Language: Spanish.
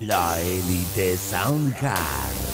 La Elite Soundcard.